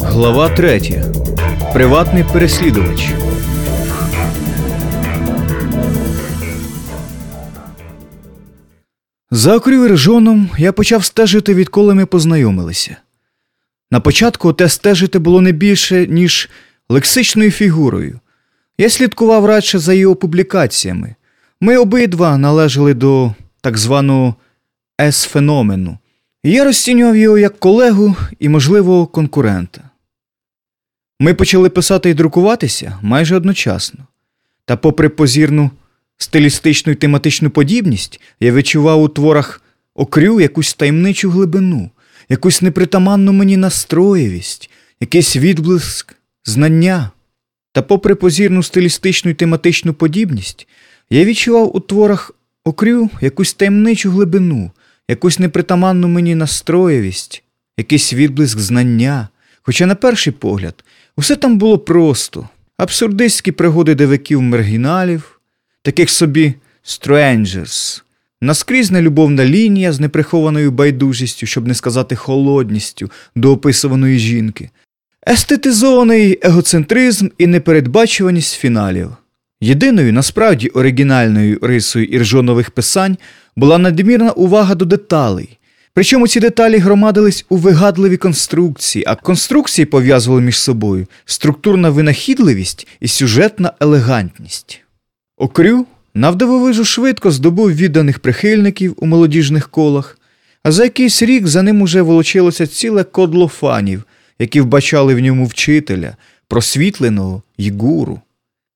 Глава 3. Приватний переслідувач. За окрювержоном я почав стежити, відколи ми познайомилися. На початку те стежити було не більше, ніж лексичною фігурою. Я слідкував радше за його публікаціями. Ми обидва належали до так званого С-феномену. Я розцінював його як колегу і, можливо, конкурента. Ми почали писати і друкуватися майже одночасно. Та, попри позірну стилістичну і тематичну подібність, я відчував у творах окрю якусь таємничу глибину, якусь непритаманну мені настроєвість, якийсь відблиск знання. Та, попри позірну стилістичну і тематичну подібність, я відчував у творах окрю якусь таємничу глибину, якусь непритаманну мені настроєвість, якийсь відблиск знання. Хоча, на перший погляд, усе там було просто абсурдистські пригоди дивиків маргіналів, таких собі «strangers», наскрізна любовна лінія з неприхованою байдужістю, щоб не сказати холодністю до описуваної жінки, естетизований егоцентризм і непередбачуваність фіналів. Єдиною насправді оригінальною рисою іржонових писань була надмірна увага до деталей. Причому ці деталі громадились у вигадливі конструкції, а конструкції пов'язували між собою структурна винахідливість і сюжетна елегантність. Окрю навдивовижу швидко здобув відданих прихильників у молодіжних колах, а за якийсь рік за ним уже волочилося ціле кодло фанів, які вбачали в ньому вчителя, просвітленого й гуру.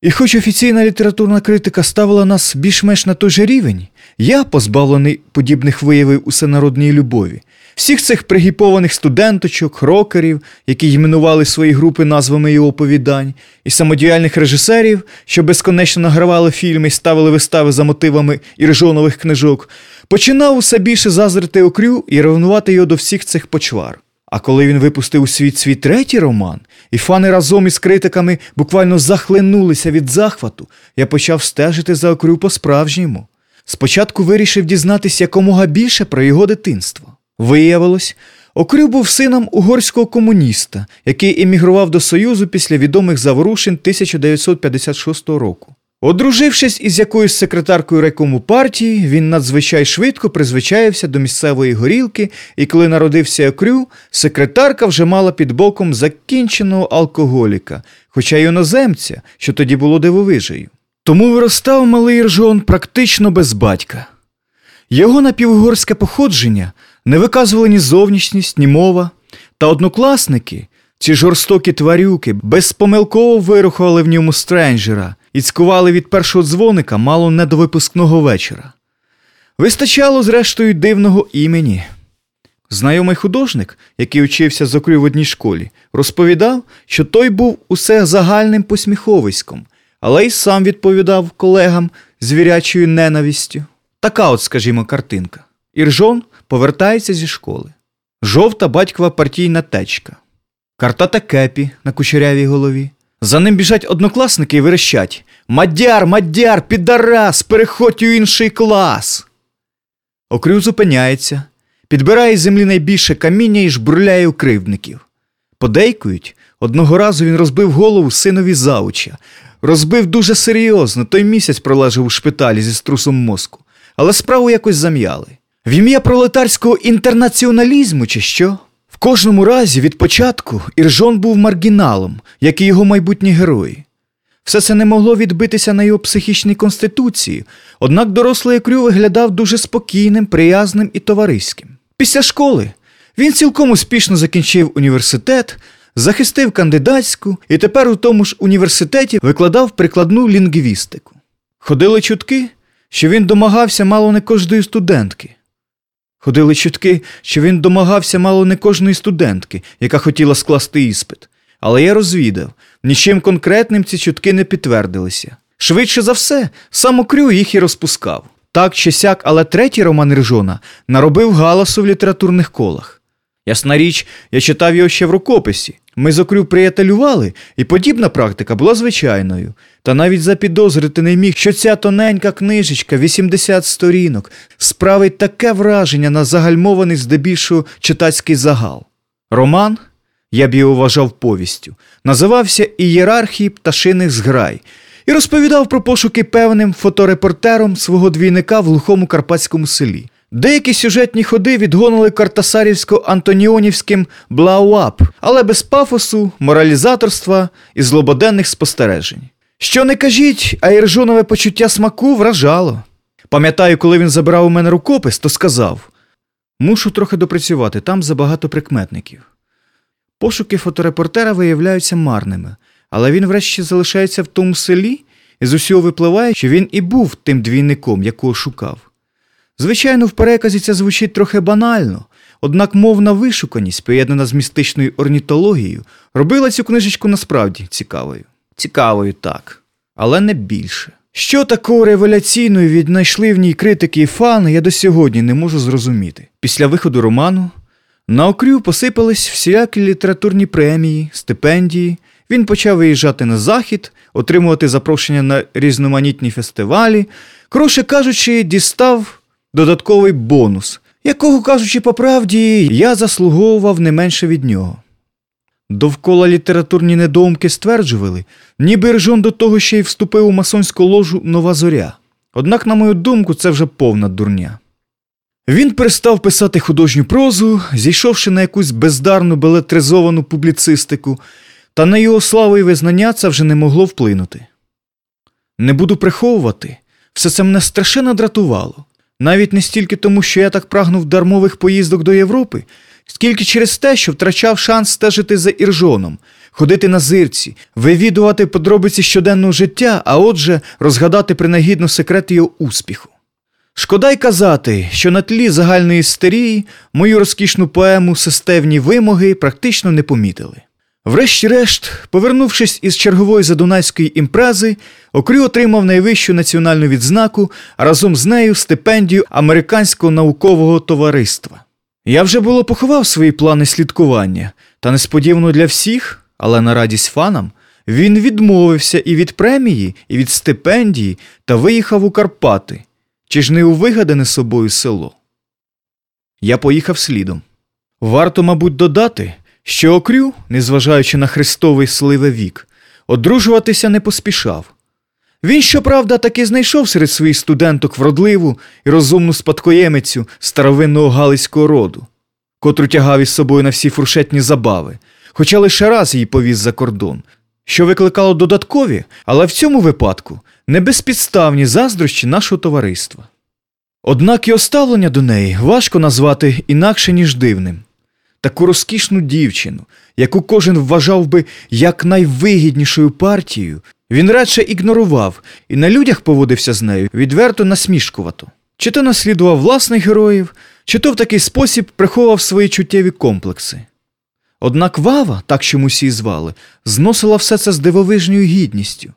І хоч офіційна літературна критика ставила нас більш-менш на той же рівень, я, позбавлений подібних виявів усенародній любові, всіх цих пригіпованих студенточок, рокерів, які іменували свої групи назвами його оповідань, і самодіяльних режисерів, що безконечно награвали фільми і ставили вистави за мотивами іржонових книжок, починав усе більше зазрити окрю і ревнувати його до всіх цих почвар. А коли він випустив у світ свій третій роман, і фани разом із критиками буквально захлинулися від захвату, я почав стежити за окрю по-справжньому. Спочатку вирішив дізнатися якомога більше про його дитинство. Виявилось, Окрю був сином угорського комуніста, який емігрував до Союзу після відомих заворушень 1956 року. Одружившись із якоюсь секретаркою райкому партії, він надзвичай швидко призвичаєвся до місцевої горілки, і коли народився окрю, секретарка вже мала під боком закінченого алкоголіка, хоча й іноземця, що тоді було дивовижею. Тому виростав малий ржон практично без батька. Його напівугорське походження не виказували ні зовнішність, ні мова, та однокласники, ці жорстокі тварюки, безпомилково вирухували в ньому стренджера і цькували від першого дзвоника мало не до випускного вечора. Вистачало, зрештою, дивного імені. Знайомий художник, який учився з окрю в одній школі, розповідав, що той був усе загальним посміховиськом, але й сам відповідав колегам звірячою ненавістю. Така от, скажімо, картинка. Іржон повертається зі школи. Жовта батькова партійна течка. Картата кепі на кучерявій голові. За ним біжать однокласники і верещать Мадяр, мадяр, підарас, переходь у інший клас. Окрю зупиняється, підбирає з землі найбільше каміння і жбурляє у кривдників. Подейкують, одного разу він розбив голову синові зауча. Розбив дуже серйозно, той місяць пролежав у шпиталі зі струсом мозку, але справу якось зам'яли. В ім'я пролетарського інтернаціоналізму, чи що? Кожному разі від початку Іржон був маргіналом, як і його майбутні герої. Все це не могло відбитися на його психічній конституції, однак дорослий Крю виглядав дуже спокійним, приязним і товариським. Після школи він цілком успішно закінчив університет, захистив кандидатську і тепер у тому ж університеті викладав прикладну лінгвістику. Ходили чутки, що він домагався мало не кожної студентки. Ходили чутки, що він домагався мало не кожної студентки, яка хотіла скласти іспит. Але я розвідав, нічим конкретним ці чутки не підтвердилися. Швидше за все, сам Окрю їх і розпускав. Так чи сяк, але третій роман Рижона наробив галасу в літературних колах. Ясна річ, я читав його ще в рукописі, Ми з окрю приятелювали, і подібна практика була звичайною. Та навіть запідозрити не міг, що ця тоненька книжечка, 80 сторінок, справить таке враження на загальмований здебільшого читацький загал. Роман, я б його вважав повістю, називався Ієрархії пташиних зграй і розповідав про пошуки певним фоторепортером свого двійника в глухому карпатському селі. Деякі сюжетні ходи відгонили кортасарівсько-антоніонівським Blow-Up, але без пафосу, моралізаторства і злободенних спостережень. Що не кажіть, а іржонове почуття смаку вражало. Пам'ятаю, коли він забирав у мене рукопис, то сказав: мушу трохи допрацювати, там забагато прикметників. Пошуки фоторепортера виявляються марними, але він врешті залишається в тому селі, і з усього випливає, що він і був тим двійником, якого шукав. Звичайно, в переказі це звучить трохи банально, однак мовна вишуканість, поєднана з містичною орнітологією, робила цю книжечку насправді цікавою. Цікавою так, але не більше. Що такого револяційного віднайшли в ній критики і фани, я до сьогодні не можу зрозуміти. Після виходу роману на окрю посипались всілякі літературні премії, стипендії. Він почав виїжджати на захід, отримувати запрошення на різноманітні фестивалі. Коротше кажучи, дістав додатковий бонус, якого, кажучи по правді, я заслуговував не менше від нього. Довкола літературні недоумки стверджували, ніби Ржон до того ще й вступив у масонську ложу Нова Зоря. Однак, на мою думку, це вже повна дурня. Він перестав писати художню прозу, зійшовши на якусь бездарну белетризовану публіцистику, та на його славу і визнання це вже не могло вплинути. Не буду приховувати, все це мене страшенно дратувало. Навіть не стільки тому, що я так прагнув дармових поїздок до Європи, скільки через те, що втрачав шанс стежити за іржоном, ходити на зирці, вивідувати подробиці щоденного життя, а отже, розгадати принагідно секрет його успіху. Шкода й казати, що на тлі загальної істерії мою розкішну поему Систевні вимоги практично не помітили. Врешті-решт, повернувшись із чергової задунайської імпрези, Окрю отримав найвищу національну відзнаку, а разом з нею стипендію Американського наукового товариства. Я вже було поховав свої плани слідкування, та несподівано для всіх, але на радість фанам, він відмовився і від премії, і від стипендії та виїхав у Карпати, чи ж не у вигадане собою село. Я поїхав слідом. Варто, мабуть, додати, що Окрю, незважаючи на Христовий сливе вік, одружуватися не поспішав. Він, щоправда, таки знайшов серед своїх студенток вродливу і розумну спадкоємицю старовинного галицького роду, котру тягав із собою на всі фуршетні забави, хоча лише раз її повіз за кордон, що викликало додаткові, але в цьому випадку не безпідставні заздрощі нашого товариства. Однак і оставлення до неї важко назвати інакше, ніж дивним. Таку розкішну дівчину, яку кожен вважав би як найвигіднішою партією, він радше ігнорував і на людях поводився з нею відверто насмішкувато. Чи то наслідував власних героїв, чи то в такий спосіб приховував свої чуттєві комплекси. Однак Вава, так чомусь її звали, зносила все це з дивовижною гідністю.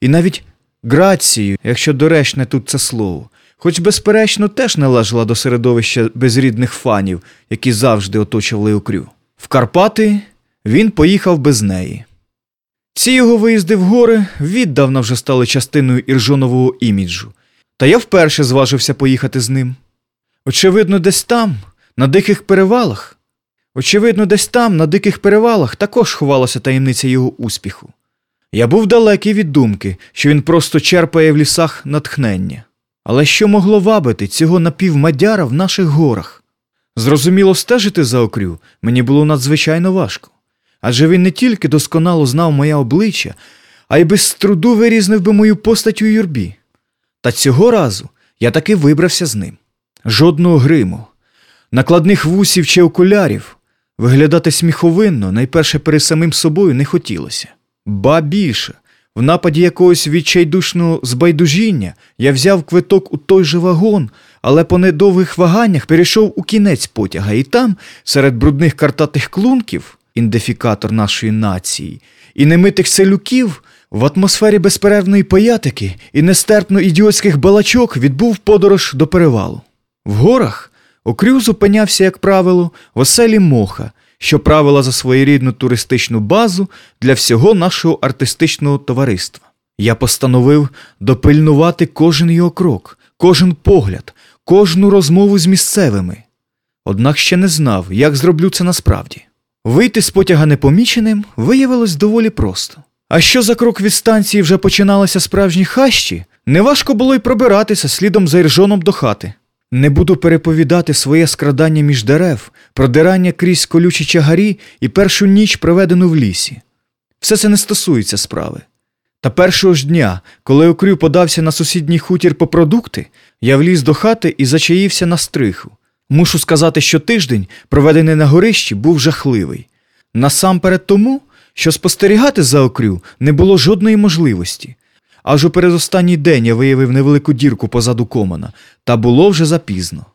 І навіть грацією, якщо доречне тут це слово, хоч, безперечно, теж належала до середовища безрідних фанів, які завжди оточували окрю. В Карпати він поїхав без неї. Ці його виїзди в гори віддавна вже стали частиною іржонового іміджу, та я вперше зважився поїхати з ним. Очевидно, десь там, на диких перевалах. Очевидно, десь там, на диких перевалах, також ховалася таємниця його успіху. Я був далекий від думки, що він просто черпає в лісах натхнення. Але що могло вабити цього напівмадяра в наших горах? Зрозуміло, стежити за окрю мені було надзвичайно важко. Адже він не тільки досконало знав моє обличчя, а й без труду вирізнив би мою постать у юрбі. Та цього разу я таки вибрався з ним. Жодного гриму, накладних вусів чи окулярів. Виглядати сміховинно найперше перед самим собою не хотілося. Ба більше, в нападі якогось відчайдушного збайдужіння я взяв квиток у той же вагон, але по недовгих ваганнях перейшов у кінець потяга, і там, серед брудних картатих клунків, індифікатор нашої нації, і немитих селюків, в атмосфері безперервної паятики і нестерпно ідіотських балачок відбув подорож до перевалу. В горах окрю зупинявся, як правило, в оселі моха, що правила за своєрідну туристичну базу для всього нашого артистичного товариства. Я постановив допильнувати кожен його крок, кожен погляд, кожну розмову з місцевими. Однак ще не знав, як зроблю це насправді. Вийти з потяга непоміченим виявилось доволі просто. А що за крок від станції вже починалися справжні хащі, неважко було й пробиратися слідом за іржоном до хати. Не буду переповідати своє скрадання між дерев, продирання крізь колючі чагарі і першу ніч, проведену в лісі. Все це не стосується справи. Та першого ж дня, коли окрю подався на сусідній хутір по продукти, я вліз до хати і зачаївся на стриху. Мушу сказати, що тиждень, проведений на горищі, був жахливий. Насамперед тому, що спостерігати за окрю не було жодної можливості. Аж у передостанній день я виявив невелику дірку позаду комана, та було вже запізно.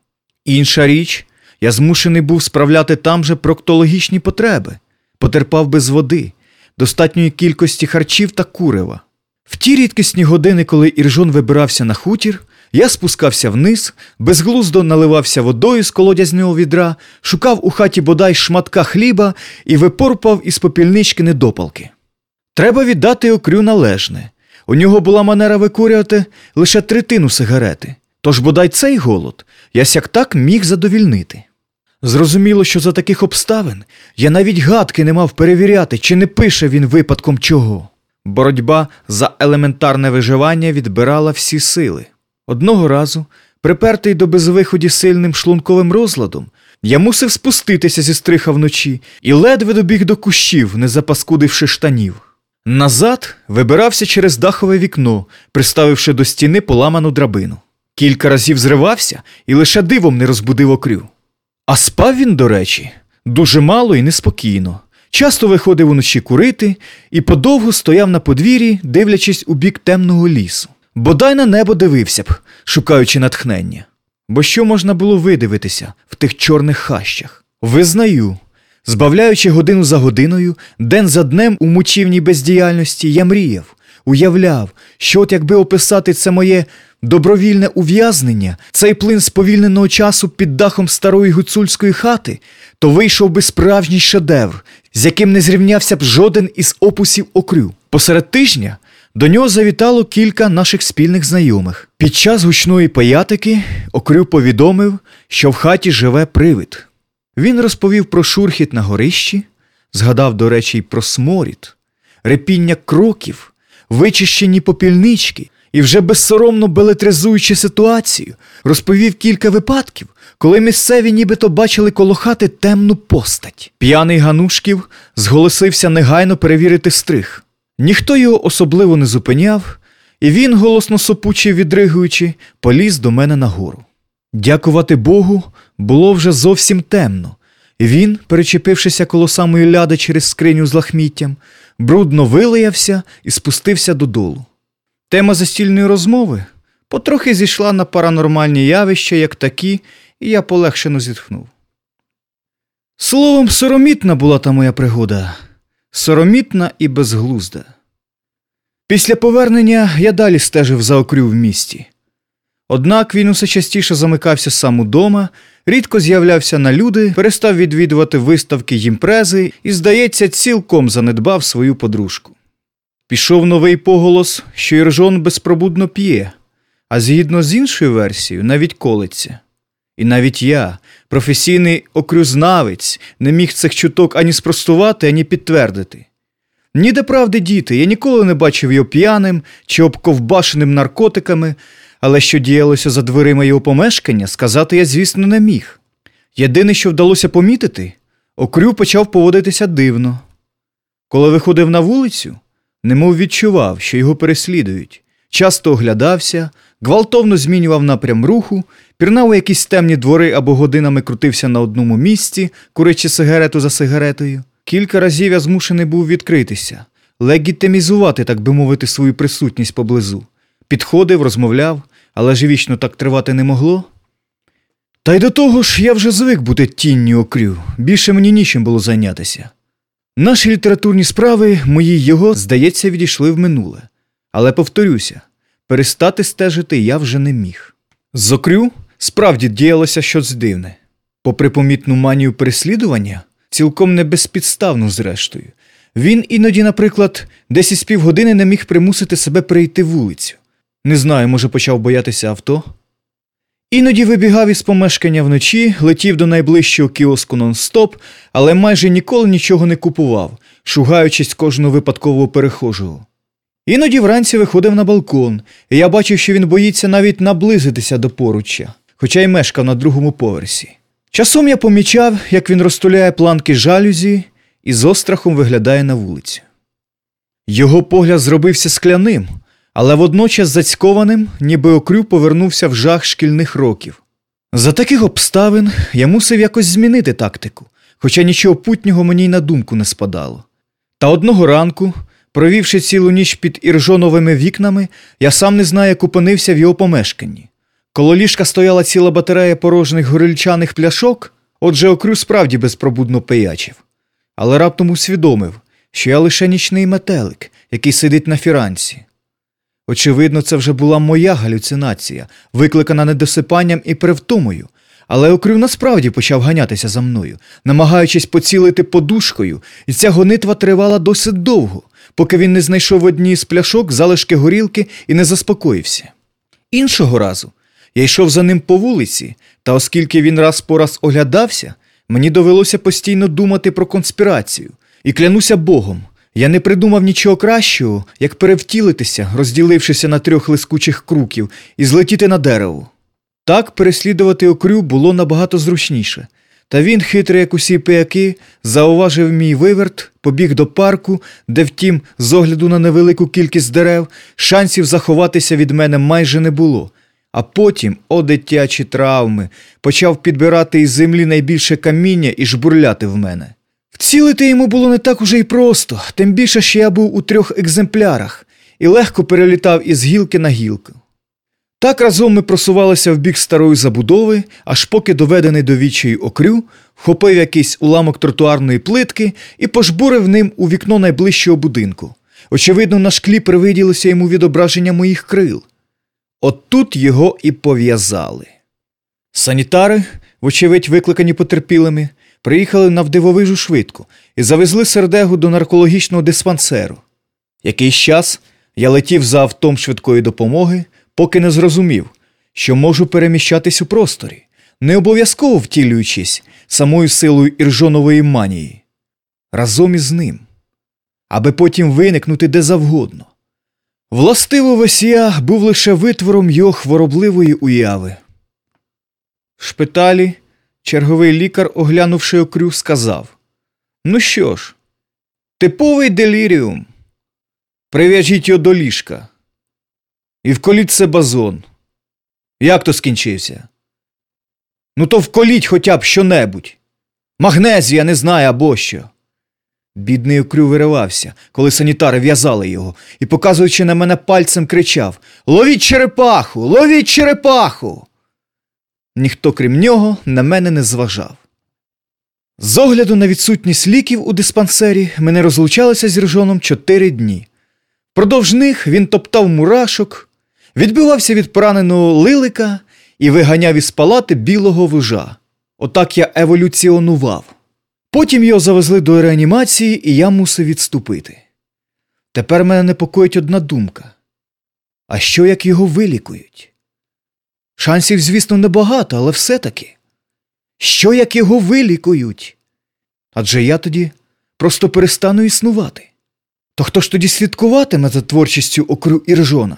Інша річ, я змушений був справляти там же проктологічні потреби, потерпав без води, достатньої кількості харчів та курева. В ті рідкісні години, коли Іржон вибирався на хутір, я спускався вниз, безглуздо наливався водою з колодязного відра, шукав у хаті бодай шматка хліба і випорпав із попільнички недопалки. Треба віддати окрю належне. У нього була манера викурювати лише третину сигарети, тож бодай цей голод я сяк так міг задовільнити. Зрозуміло, що за таких обставин я навіть гадки не мав перевіряти, чи не пише він випадком чого. Боротьба за елементарне виживання відбирала всі сили. Одного разу, припертий до безвиході сильним шлунковим розладом, я мусив спуститися зі стриха вночі і ледве добіг до кущів, не запаскудивши штанів. Назад вибирався через дахове вікно, приставивши до стіни поламану драбину. Кілька разів зривався і лише дивом не розбудив окрю. А спав він, до речі, дуже мало і неспокійно. Часто виходив уночі курити і подовго стояв на подвір'ї, дивлячись у бік темного лісу. Бодай на небо дивився б, шукаючи натхнення. Бо що можна було видивитися в тих чорних хащах? Визнаю, збавляючи годину за годиною, день за днем у мучівній бездіяльності, я мріяв, уявляв, що от якби описати це моє добровільне ув'язнення, цей плин сповільненого часу під дахом старої гуцульської хати, то вийшов би справжній шедевр, з яким не зрівнявся б жоден із опусів окрю. Посеред тижня до нього завітало кілька наших спільних знайомих. Під час гучної паятики окрю повідомив, що в хаті живе привид. Він розповів про шурхіт на горищі, згадав, до речі, й про сморід, репіння кроків, вичищені попільнички і вже безсоромно белетризуючи ситуацію, розповів кілька випадків, коли місцеві нібито бачили коло хати темну постать. П'яний Ганушків зголосився негайно перевірити стриг. Ніхто його особливо не зупиняв, і він, голосно сопуче відригуючи, поліз до мене нагору. Дякувати Богу, було вже зовсім темно, він, перечепившися коло самої ляди через скриню з лахміттям, брудно вилаявся і спустився додолу. Тема застільної розмови потрохи зійшла на паранормальні явища, як такі, і я полегшено зітхнув. Словом, соромітна була та моя пригода, соромітна і безглузда. Після повернення я далі стежив за окрю в місті. Однак він усе частіше замикався сам удома, рідко з'являвся на люди, перестав відвідувати виставки й імпрези і, здається, цілком занедбав свою подружку. Пішов новий поголос, що Іржон безпробудно п'є, а згідно з іншою версією, навіть колиться. І навіть я, професійний окрюзнавець, не міг цих чуток ані спростувати, ані підтвердити. Ніде правди діти, я ніколи не бачив його п'яним чи обковбашеним наркотиками, але що діялося за дверима його помешкання, сказати я, звісно, не міг. Єдине, що вдалося помітити, окрю почав поводитися дивно. Коли виходив на вулицю, немов відчував, що його переслідують, часто оглядався, гвалтовно змінював напрям руху, пірнав у якісь темні двори або годинами крутився на одному місці, курячи сигарету за сигаретою. Кілька разів я змушений був відкритися, легітимізувати, так би мовити, свою присутність поблизу. Підходив, розмовляв, але ж вічно так тривати не могло. Та й до того ж я вже звик бути тінню окрю, більше мені нічим було зайнятися. Наші літературні справи, мої його, здається, відійшли в минуле. Але повторюся, перестати стежити я вже не міг. З окрю справді діялося щось дивне. Попри помітну манію переслідування, цілком не безпідставну, зрештою. Він іноді, наприклад, десь із півгодини не міг примусити себе перейти вулицю. Не знаю, може, почав боятися авто. Іноді вибігав із помешкання вночі, летів до найближчого кіоску нон-стоп, але майже ніколи нічого не купував, шугаючись кожного випадкового перехожого. Іноді вранці виходив на балкон, і я бачив, що він боїться навіть наблизитися до поруччя, хоча й мешкав на другому поверсі. Часом я помічав, як він розтуляє планки жалюзі і з острахом виглядає на вулицю. Його погляд зробився скляним, але водночас зацькованим, ніби окрю повернувся в жах шкільних років. За таких обставин я мусив якось змінити тактику, хоча нічого путнього мені й на думку не спадало. Та одного ранку, провівши цілу ніч під іржоновими вікнами, я сам не знаю, як опинився в його помешканні. Коло ліжка стояла ціла батарея порожніх горільчаних пляшок, отже, окрю справді безпробудно пиячив. Але раптом усвідомив, що я лише нічний метелик, який сидить на фіранці. Очевидно, це вже була моя галюцинація, викликана недосипанням і перевтомою, але окрив насправді почав ганятися за мною, намагаючись поцілити подушкою, і ця гонитва тривала досить довго, поки він не знайшов в одній з пляшок залишки горілки і не заспокоївся. Іншого разу я йшов за ним по вулиці, та оскільки він раз по раз оглядався, мені довелося постійно думати про конспірацію, і клянуся Богом, я не придумав нічого кращого, як перевтілитися, розділившися на трьох лискучих круків, і злетіти на дерево. Так переслідувати окрю було набагато зручніше. Та він, хитрий, як усі пияки, зауважив мій виверт, побіг до парку, де, втім, з огляду на невелику кількість дерев, шансів заховатися від мене майже не було. А потім, о дитячі травми, почав підбирати із землі найбільше каміння і жбурляти в мене. Вцілити йому було не так уже й просто, тим більше, що я був у трьох екземплярах і легко перелітав із гілки на гілку. Так разом ми просувалися в бік старої забудови, аж поки доведений до відчаю окрю, вхопив якийсь уламок тротуарної плитки і пожбурив ним у вікно найближчого будинку. Очевидно, на шклі привиділося йому відображення моїх крил. От тут його і пов'язали. Санітари, вочевидь, викликані потерпілими, приїхали навдивовижу швидко і завезли сердегу до наркологічного диспансеру. Якийсь час я летів за автом швидкої допомоги, поки не зрозумів, що можу переміщатись у просторі, не обов'язково втілюючись самою силою іржонової манії, разом із ним, аби потім виникнути де завгодно. Властиво Весія був лише витвором його хворобливої уяви. В шпиталі черговий лікар, оглянувши окрю, сказав Ну що ж, типовий деліріум. Прив'яжіть його до ліжка. І вколіть це базон. Як то скінчився? Ну, то вколіть хоча б що-небудь. Магнезія не знає або що. Бідний окрю виривався, коли санітари в'язали його, і, показуючи на мене пальцем, кричав Ловіть черепаху! Ловіть черепаху! Ніхто, крім нього, на мене не зважав. З огляду на відсутність ліків у диспансері ми не розлучалися з Ржоном чотири дні. Продовж них він топтав мурашок, відбивався від пораненого лилика і виганяв із палати білого вужа. Отак я еволюціонував. Потім його завезли до реанімації, і я мусив відступити. Тепер мене непокоїть одна думка. А що як його вилікують? Шансів, звісно, небагато, але все-таки. Що як його вилікують? Адже я тоді просто перестану існувати. То хто ж тоді слідкуватиме за творчістю окру Іржона?